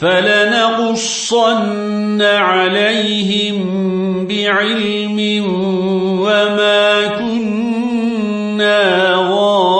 فلنقصن عليهم بعلم وما كنا غائبين.